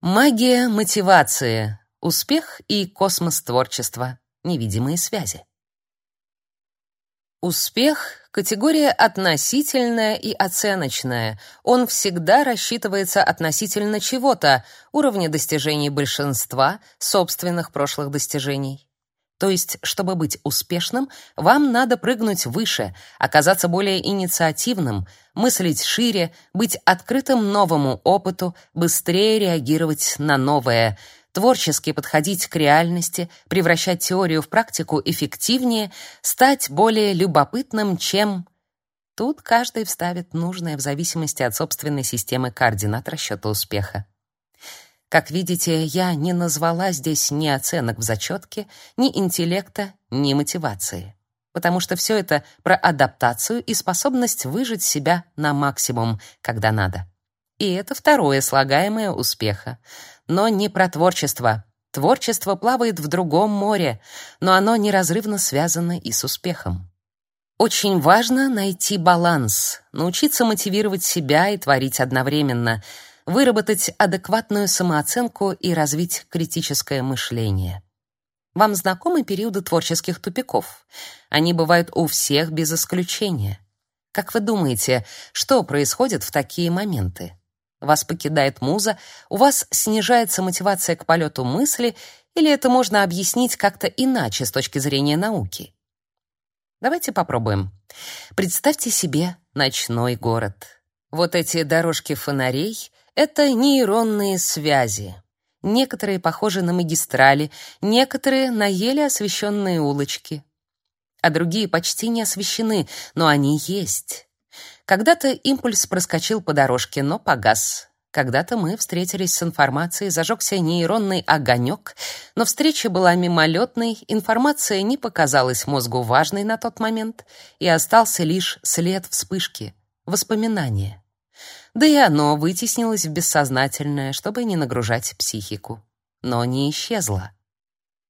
Магия мотивации. Успех и космос творчества. Невидимые связи. Успех категория относительная и оценочная. Он всегда рассчитывается относительно чего-то, уровня достижений большинства, собственных прошлых достижений. То есть, чтобы быть успешным, вам надо прыгнуть выше, оказаться более инициативным, мыслить шире, быть открытым новому опыту, быстрее реагировать на новое, творчески подходить к реальности, превращать теорию в практику эффективнее, стать более любопытным, чем Тут каждый вставит нужное в зависимости от собственной системы координат расчета успеха. Как видите, я не назвала здесь ни оценок в зачетке, ни интеллекта, ни мотивации. Потому что все это про адаптацию и способность выжить себя на максимум, когда надо. И это второе слагаемое успеха. Но не про творчество. Творчество плавает в другом море, но оно неразрывно связано и с успехом. Очень важно найти баланс, научиться мотивировать себя и творить одновременно — выработать адекватную самооценку и развить критическое мышление. Вам знакомы периоды творческих тупиков? Они бывают у всех без исключения. Как вы думаете, что происходит в такие моменты? Вас покидает муза, у вас снижается мотивация к полету мысли, или это можно объяснить как-то иначе с точки зрения науки? Давайте попробуем. Представьте себе ночной город. Вот эти дорожки фонарей это нейронные связи. Некоторые похожи на магистрали, некоторые на еле освещенные улочки, а другие почти не освещены, но они есть. Когда-то импульс проскочил по дорожке, но погас. Когда-то мы встретились с информацией, зажегся нейронный огонек, но встреча была мимолетной, информация не показалась мозгу важной на тот момент, и остался лишь след вспышки, воспоминания да и оно вытеснилось в бессознательное, чтобы не нагружать психику. Но не исчезло.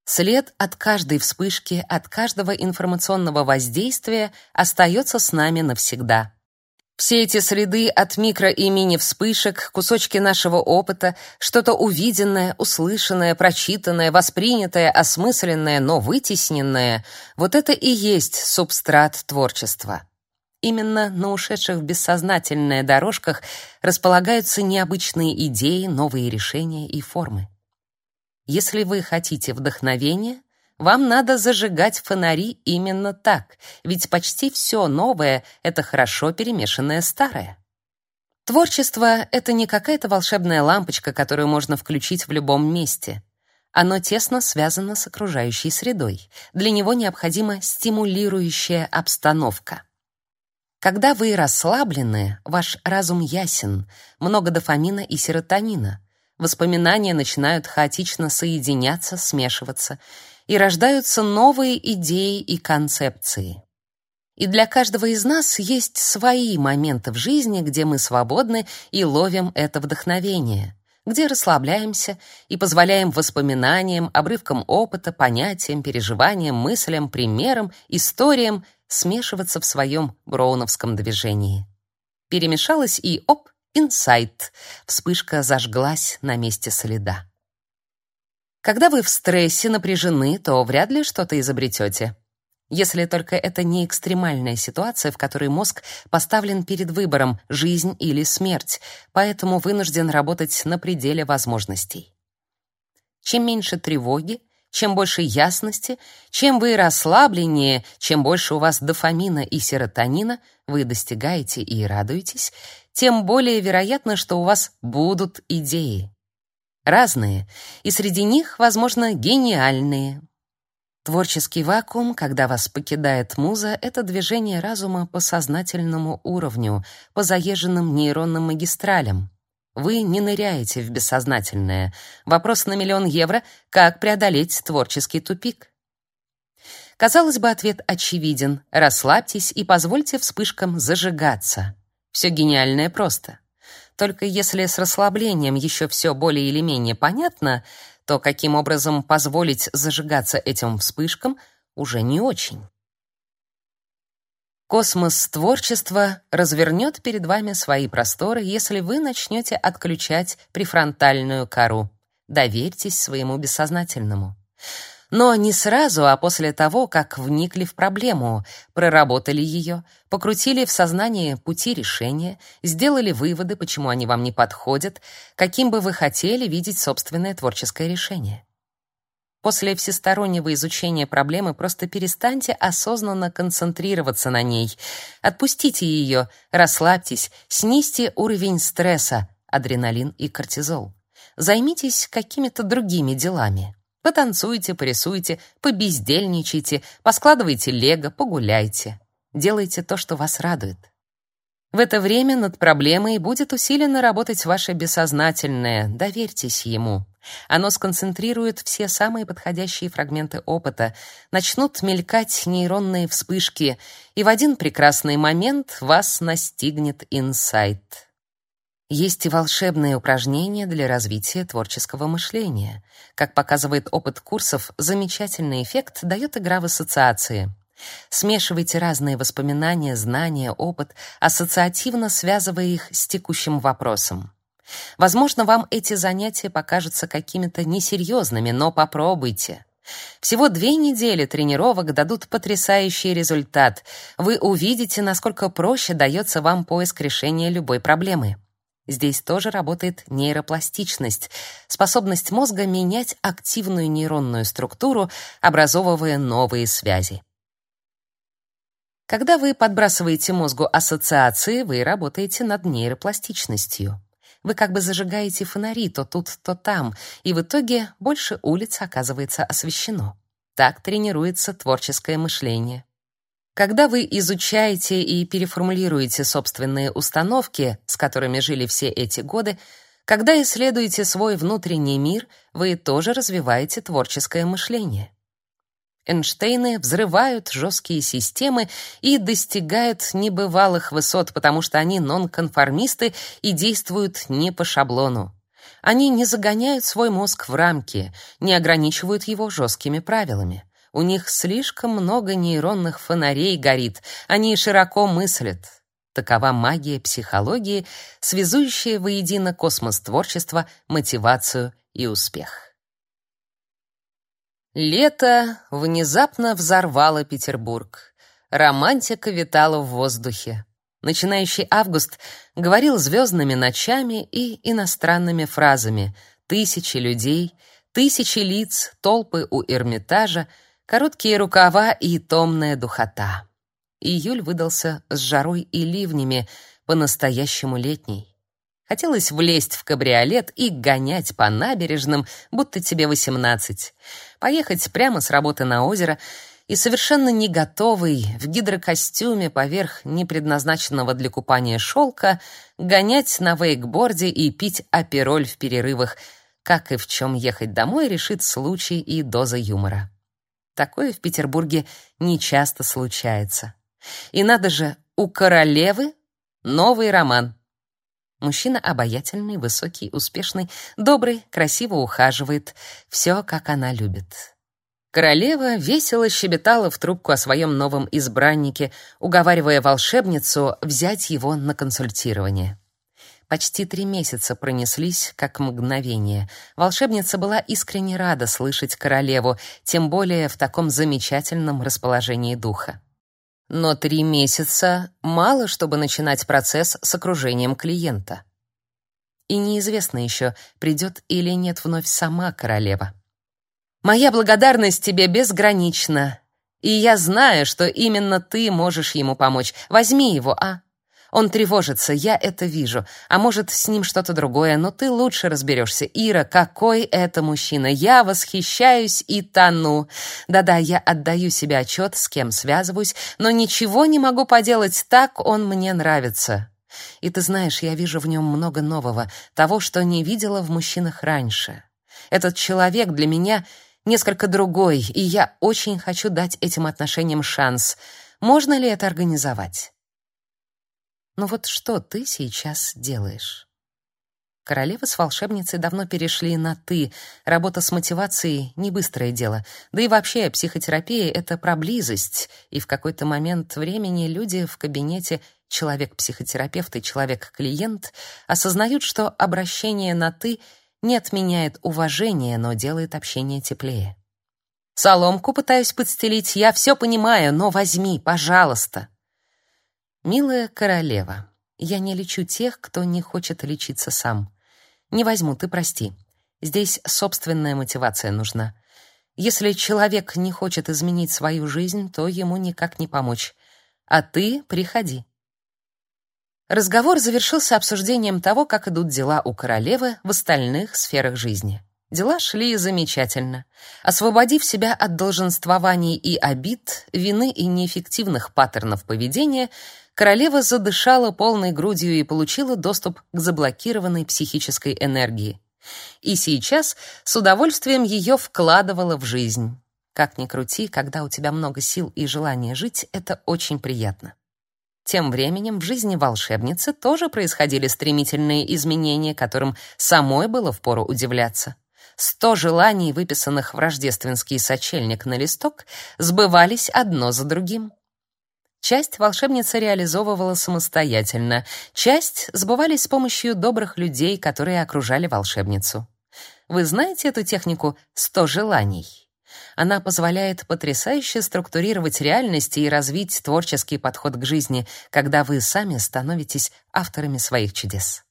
След от каждой вспышки, от каждого информационного воздействия остается с нами навсегда. Все эти следы от микро и мини-вспышек, кусочки нашего опыта, что-то увиденное, услышанное, прочитанное, воспринятое, осмысленное, но вытесненное — вот это и есть субстрат творчества. Именно на ушедших в бессознательное дорожках располагаются необычные идеи, новые решения и формы. Если вы хотите вдохновения, вам надо зажигать фонари именно так, ведь почти все новое — это хорошо перемешанное старое. Творчество — это не какая-то волшебная лампочка, которую можно включить в любом месте. Оно тесно связано с окружающей средой. Для него необходима стимулирующая обстановка. Когда вы расслаблены, ваш разум ясен, много дофамина и серотонина. Воспоминания начинают хаотично соединяться, смешиваться, и рождаются новые идеи и концепции. И для каждого из нас есть свои моменты в жизни, где мы свободны и ловим это вдохновение, где расслабляемся и позволяем воспоминаниям, обрывкам опыта, понятиям, переживаниям, мыслям, примерам, историям смешиваться в своем броуновском движении. Перемешалось и оп, инсайт. Вспышка зажглась на месте следа. Когда вы в стрессе, напряжены, то вряд ли что-то изобретете. Если только это не экстремальная ситуация, в которой мозг поставлен перед выбором жизнь или смерть, поэтому вынужден работать на пределе возможностей. Чем меньше тревоги, чем больше ясности, чем вы расслабленнее, чем больше у вас дофамина и серотонина вы достигаете и радуетесь, тем более вероятно, что у вас будут идеи. Разные, и среди них, возможно, гениальные. Творческий вакуум, когда вас покидает муза, это движение разума по сознательному уровню, по заезженным нейронным магистралям. Вы не ныряете в бессознательное. Вопрос на миллион евро — как преодолеть творческий тупик? Казалось бы, ответ очевиден. Расслабьтесь и позвольте вспышкам зажигаться. Все гениальное просто. Только если с расслаблением еще все более или менее понятно, то каким образом позволить зажигаться этим вспышкам уже не очень. Космос творчества развернет перед вами свои просторы, если вы начнете отключать префронтальную кору. Доверьтесь своему бессознательному. Но не сразу, а после того, как вникли в проблему, проработали ее, покрутили в сознании пути решения, сделали выводы, почему они вам не подходят, каким бы вы хотели видеть собственное творческое решение. После всестороннего изучения проблемы просто перестаньте осознанно концентрироваться на ней. Отпустите ее, расслабьтесь, снизьте уровень стресса, адреналин и кортизол. Займитесь какими-то другими делами. Потанцуйте, порисуйте, побездельничайте, поскладывайте лего, погуляйте. Делайте то, что вас радует. В это время над проблемой будет усиленно работать ваше бессознательное. Доверьтесь ему. Оно сконцентрирует все самые подходящие фрагменты опыта, начнут мелькать нейронные вспышки, и в один прекрасный момент вас настигнет инсайт. Есть и волшебные упражнения для развития творческого мышления. Как показывает опыт курсов, замечательный эффект дает игра в ассоциации. Смешивайте разные воспоминания, знания, опыт, ассоциативно связывая их с текущим вопросом. Возможно, вам эти занятия покажутся какими-то несерьезными, но попробуйте. Всего две недели тренировок дадут потрясающий результат. Вы увидите, насколько проще дается вам поиск решения любой проблемы. Здесь тоже работает нейропластичность, способность мозга менять активную нейронную структуру, образовывая новые связи. Когда вы подбрасываете мозгу ассоциации, вы работаете над нейропластичностью. Вы как бы зажигаете фонари то тут, то там, и в итоге больше улиц оказывается освещено. Так тренируется творческое мышление. Когда вы изучаете и переформулируете собственные установки, с которыми жили все эти годы, когда исследуете свой внутренний мир, вы тоже развиваете творческое мышление. Эйнштейны взрывают жесткие системы и достигают небывалых высот, потому что они нонконформисты и действуют не по шаблону. Они не загоняют свой мозг в рамки, не ограничивают его жесткими правилами. У них слишком много нейронных фонарей горит, они широко мыслят. Такова магия психологии, связующая воедино космос творчества, мотивацию и успех. Лето внезапно взорвало Петербург. Романтика витала в воздухе. Начинающий август говорил звездными ночами и иностранными фразами. Тысячи людей, тысячи лиц, толпы у Эрмитажа — Короткие рукава и томная духота. Июль выдался с жарой и ливнями, по-настоящему летний. Хотелось влезть в кабриолет и гонять по набережным, будто тебе восемнадцать. Поехать прямо с работы на озеро и совершенно не готовый, в гидрокостюме поверх непредназначенного для купания шелка, гонять на вейкборде и пить апероль в перерывах, как и в чем ехать домой решит случай и доза юмора. Такое в Петербурге нечасто случается. И надо же, у королевы новый роман. Мужчина обаятельный, высокий, успешный, добрый, красиво ухаживает. Все, как она любит. Королева весело щебетала в трубку о своем новом избраннике, уговаривая волшебницу взять его на консультирование. Почти три месяца пронеслись, как мгновение. Волшебница была искренне рада слышать королеву, тем более в таком замечательном расположении духа. Но три месяца мало, чтобы начинать процесс с окружением клиента. И неизвестно еще, придет или нет вновь сама королева. «Моя благодарность тебе безгранична, и я знаю, что именно ты можешь ему помочь. Возьми его, а?» Он тревожится, я это вижу. А может, с ним что-то другое, но ты лучше разберешься. Ира, какой это мужчина! Я восхищаюсь и тону. Да-да, я отдаю себе отчет, с кем связываюсь, но ничего не могу поделать, так он мне нравится. И ты знаешь, я вижу в нем много нового, того, что не видела в мужчинах раньше. Этот человек для меня несколько другой, и я очень хочу дать этим отношениям шанс. Можно ли это организовать? Но вот что ты сейчас делаешь? Королева с волшебницей давно перешли на «ты». Работа с мотивацией — не быстрое дело. Да и вообще психотерапия — это про близость. И в какой-то момент времени люди в кабинете человек-психотерапевт и человек-клиент осознают, что обращение на «ты» не отменяет уважение, но делает общение теплее. Соломку пытаюсь подстелить, я все понимаю, но возьми, пожалуйста. Милая королева, я не лечу тех, кто не хочет лечиться сам. Не возьму, ты прости. Здесь собственная мотивация нужна. Если человек не хочет изменить свою жизнь, то ему никак не помочь. А ты приходи. Разговор завершился обсуждением того, как идут дела у королевы в остальных сферах жизни. Дела шли замечательно. Освободив себя от долженствований и обид, вины и неэффективных паттернов поведения, королева задышала полной грудью и получила доступ к заблокированной психической энергии. И сейчас с удовольствием ее вкладывала в жизнь. Как ни крути, когда у тебя много сил и желания жить, это очень приятно. Тем временем в жизни волшебницы тоже происходили стремительные изменения, которым самой было впору удивляться. Сто желаний, выписанных в рождественский сочельник на листок, сбывались одно за другим. Часть волшебница реализовывала самостоятельно, часть сбывались с помощью добрых людей, которые окружали волшебницу. Вы знаете эту технику «сто желаний»? Она позволяет потрясающе структурировать реальность и развить творческий подход к жизни, когда вы сами становитесь авторами своих чудес.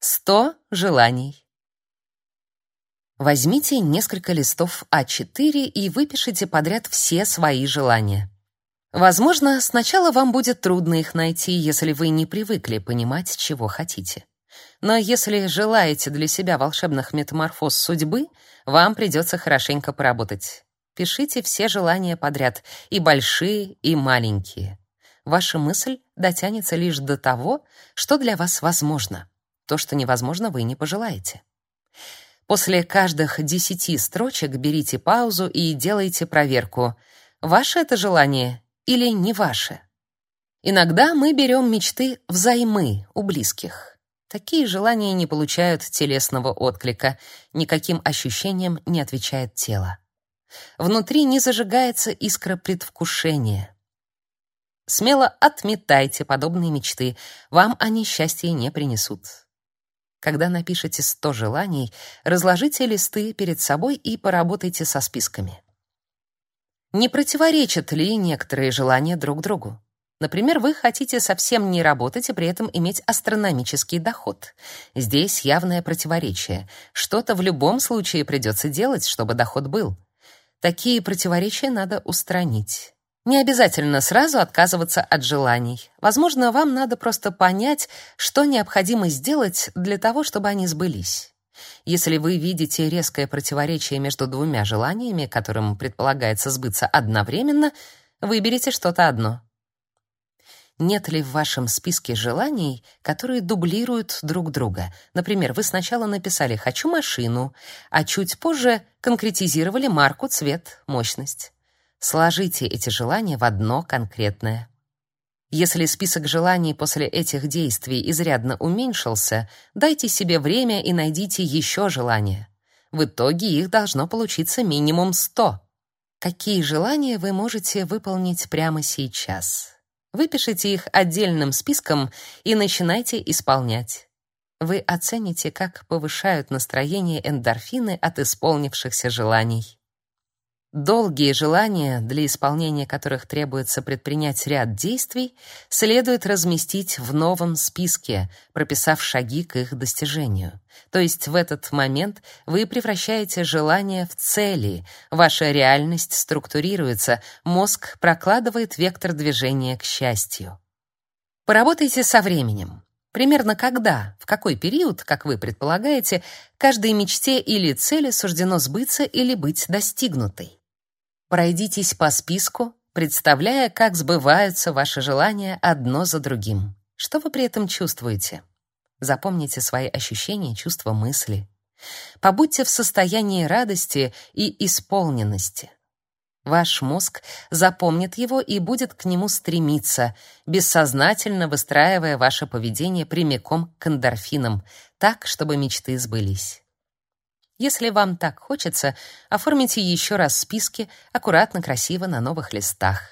Сто желаний. Возьмите несколько листов А4 и выпишите подряд все свои желания. Возможно, сначала вам будет трудно их найти, если вы не привыкли понимать, чего хотите. Но если желаете для себя волшебных метаморфоз судьбы, вам придется хорошенько поработать. Пишите все желания подряд, и большие, и маленькие. Ваша мысль дотянется лишь до того, что для вас возможно. То, что невозможно, вы не пожелаете. После каждых десяти строчек берите паузу и делайте проверку. Ваше это желание или не ваше? Иногда мы берем мечты взаймы у близких. Такие желания не получают телесного отклика, никаким ощущениям не отвечает тело. Внутри не зажигается искра предвкушения. Смело отметайте подобные мечты, вам они счастья не принесут. Когда напишете 100 желаний, разложите листы перед собой и поработайте со списками. Не противоречат ли некоторые желания друг другу? Например, вы хотите совсем не работать и при этом иметь астрономический доход. Здесь явное противоречие. Что-то в любом случае придется делать, чтобы доход был. Такие противоречия надо устранить. Не обязательно сразу отказываться от желаний. Возможно, вам надо просто понять, что необходимо сделать для того, чтобы они сбылись. Если вы видите резкое противоречие между двумя желаниями, которым предполагается сбыться одновременно, выберите что-то одно. Нет ли в вашем списке желаний, которые дублируют друг друга? Например, вы сначала написали «хочу машину», а чуть позже конкретизировали марку, цвет, мощность. Сложите эти желания в одно конкретное. Если список желаний после этих действий изрядно уменьшился, дайте себе время и найдите еще желания. В итоге их должно получиться минимум 100. Какие желания вы можете выполнить прямо сейчас? Выпишите их отдельным списком и начинайте исполнять. Вы оцените, как повышают настроение эндорфины от исполнившихся желаний. Долгие желания, для исполнения которых требуется предпринять ряд действий, следует разместить в новом списке, прописав шаги к их достижению. То есть в этот момент вы превращаете желания в цели, ваша реальность структурируется, мозг прокладывает вектор движения к счастью. Поработайте со временем. Примерно когда, в какой период, как вы предполагаете, каждой мечте или цели суждено сбыться или быть достигнутой. Пройдитесь по списку, представляя, как сбываются ваши желания одно за другим. Что вы при этом чувствуете? Запомните свои ощущения, чувства, мысли. Побудьте в состоянии радости и исполненности. Ваш мозг запомнит его и будет к нему стремиться, бессознательно выстраивая ваше поведение прямиком к эндорфинам, так, чтобы мечты сбылись. Если вам так хочется, оформите еще раз списки аккуратно, красиво на новых листах.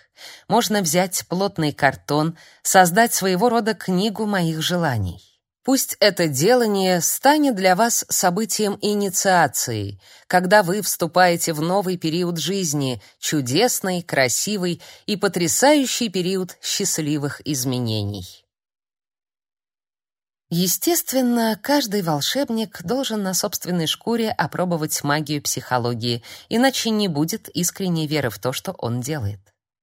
Можно взять плотный картон, создать своего рода книгу моих желаний. Пусть это делание станет для вас событием инициации, когда вы вступаете в новый период жизни, чудесный, красивый и потрясающий период счастливых изменений. Естественно, каждый волшебник должен на собственной шкуре опробовать магию психологии, иначе не будет искренней веры в то, что он делает.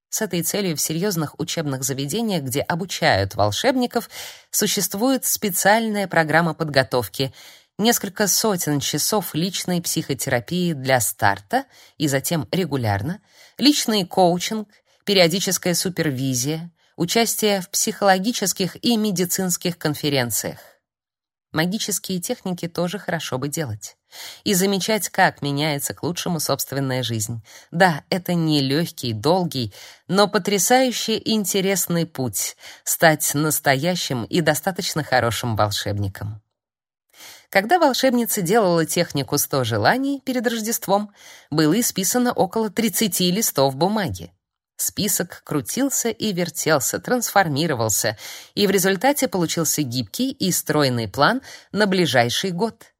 С этой целью в серьезных учебных заведениях, где обучают волшебников, существует специальная программа подготовки, несколько сотен часов личной психотерапии для старта и затем регулярно, личный коучинг, периодическая супервизия, участие в психологических и медицинских конференциях. Магические техники тоже хорошо бы делать. И замечать, как меняется к лучшему собственная жизнь. Да, это не легкий, долгий, но потрясающе интересный путь стать настоящим и достаточно хорошим волшебником. Когда волшебница делала технику «100 желаний» перед Рождеством, было исписано около 30 листов бумаги. Список крутился и вертелся, трансформировался, и в результате получился гибкий и стройный план на ближайший год.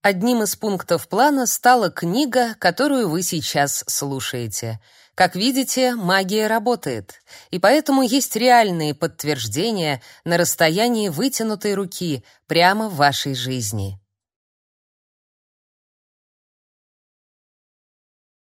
Одним из пунктов плана стала книга, которую вы сейчас слушаете. Как видите, магия работает, и поэтому есть реальные подтверждения на расстоянии вытянутой руки прямо в вашей жизни.